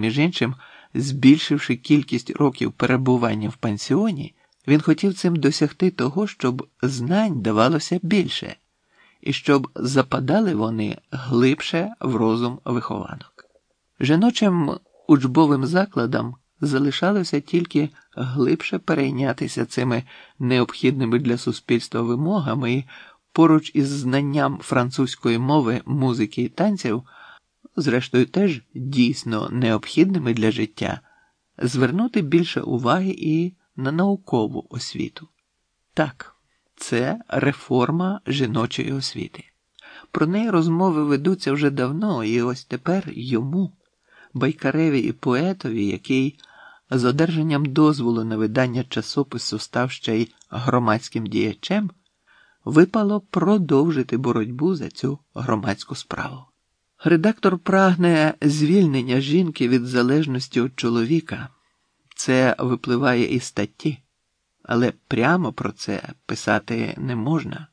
Між іншим, збільшивши кількість років перебування в пансіоні, він хотів цим досягти того, щоб знань давалося більше, і щоб западали вони глибше в розум вихованок. Жіночим учбовим закладам залишалося тільки глибше перейнятися цими необхідними для суспільства вимогами і поруч із знанням французької мови, музики і танців, зрештою теж дійсно необхідними для життя, звернути більше уваги і на наукову освіту. Так, це реформа жіночої освіти. Про неї розмови ведуться вже давно, і ось тепер йому, байкареві і поетові, який з одержанням дозволу на видання часопису став ще й громадським діячем, випало продовжити боротьбу за цю громадську справу. Редактор прагне звільнення жінки від залежності від чоловіка. Це випливає із статті, але прямо про це писати не можна.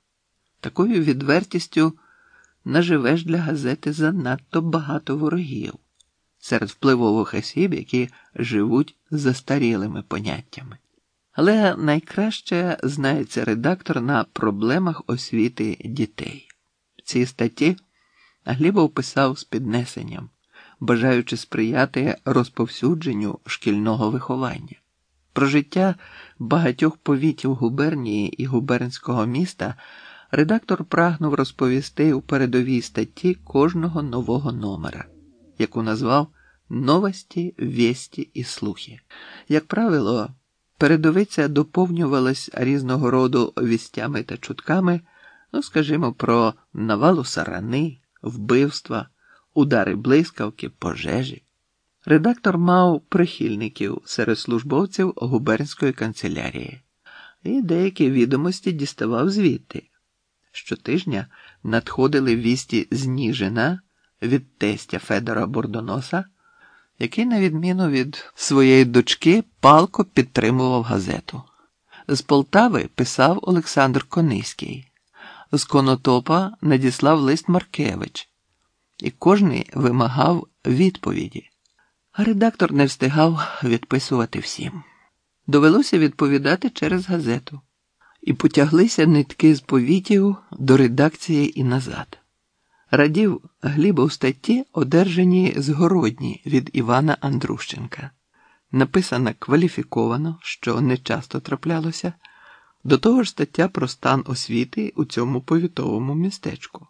Такою відвертістю наживеш для газети занадто багато ворогів серед впливових осіб, які живуть застарілими поняттями. Але найкраще знається редактор на проблемах освіти дітей. Ці статті Глібов писав з піднесенням, бажаючи сприяти розповсюдженню шкільного виховання. Про життя багатьох повітів губернії і губернського міста редактор прагнув розповісти у передовій статті кожного нового номера, яку назвав Новості, вєсті і слухи. Як правило, передовиця доповнювалась різного роду вістями та чутками, ну, скажімо, про навалу сарани, вбивства, удари блискавки, пожежі. Редактор мав прихильників серед службовців губернської канцелярії, і деякі відомості діставав звідти. Щотижня надходили вісті з від тестя Федора Бордоноса який, на відміну від своєї дочки, палко підтримував газету. З Полтави писав Олександр Кониський, з Конотопа надіслав лист Маркевич, і кожний вимагав відповіді, а редактор не встигав відписувати всім. Довелося відповідати через газету, і потяглися нитки з повітів до редакції і назад. Радів Гліба у статті, одержані згородні від Івана Андрущенка, написана кваліфіковано, що не часто траплялося, до того ж стаття про стан освіти у цьому повітовому містечку.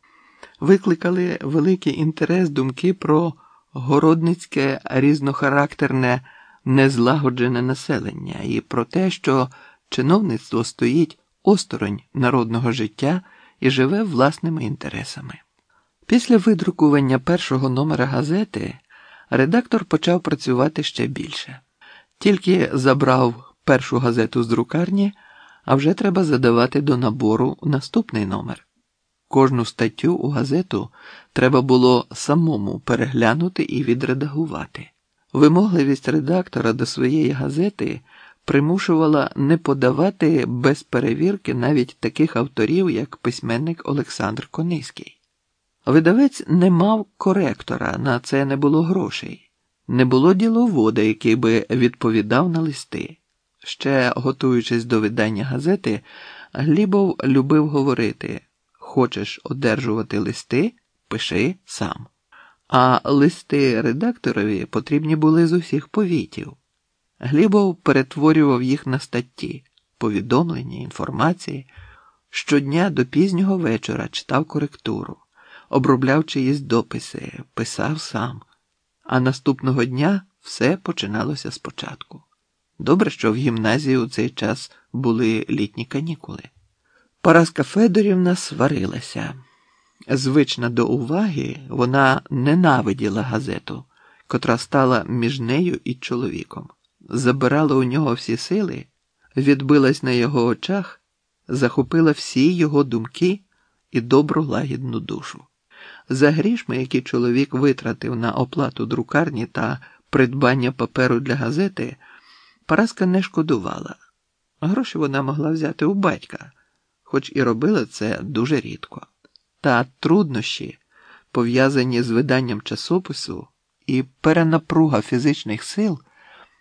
Викликали великий інтерес думки про городницьке різнохарактерне незлагоджене населення і про те, що чиновництво стоїть осторонь народного життя і живе власними інтересами. Після видрукування першого номера газети редактор почав працювати ще більше. Тільки забрав першу газету з друкарні, а вже треба задавати до набору наступний номер. Кожну статтю у газету треба було самому переглянути і відредагувати. Вимогливість редактора до своєї газети примушувала не подавати без перевірки навіть таких авторів, як письменник Олександр Кониський. Видавець не мав коректора, на це не було грошей, не було діловода, який би відповідав на листи. Ще, готуючись до видання газети, Глібов любив говорити: хочеш одержувати листи, пиши сам. А листи редакторові потрібні були з усіх повітів. Глібов перетворював їх на статті, повідомлення, інформації. Щодня до пізнього вечора читав коректуру обробляв чиїсь дописи, писав сам, а наступного дня все починалося спочатку. Добре, що в гімназії у цей час були літні канікули. Параска Федорівна сварилася. Звична до уваги, вона ненавиділа газету, котра стала між нею і чоловіком, забирала у нього всі сили, відбилась на його очах, захопила всі його думки і добру лагідну душу. За грішми, які чоловік витратив на оплату друкарні та придбання паперу для газети, Параска не шкодувала. Гроші вона могла взяти у батька, хоч і робила це дуже рідко. Та труднощі, пов'язані з виданням часопису, і перенапруга фізичних сил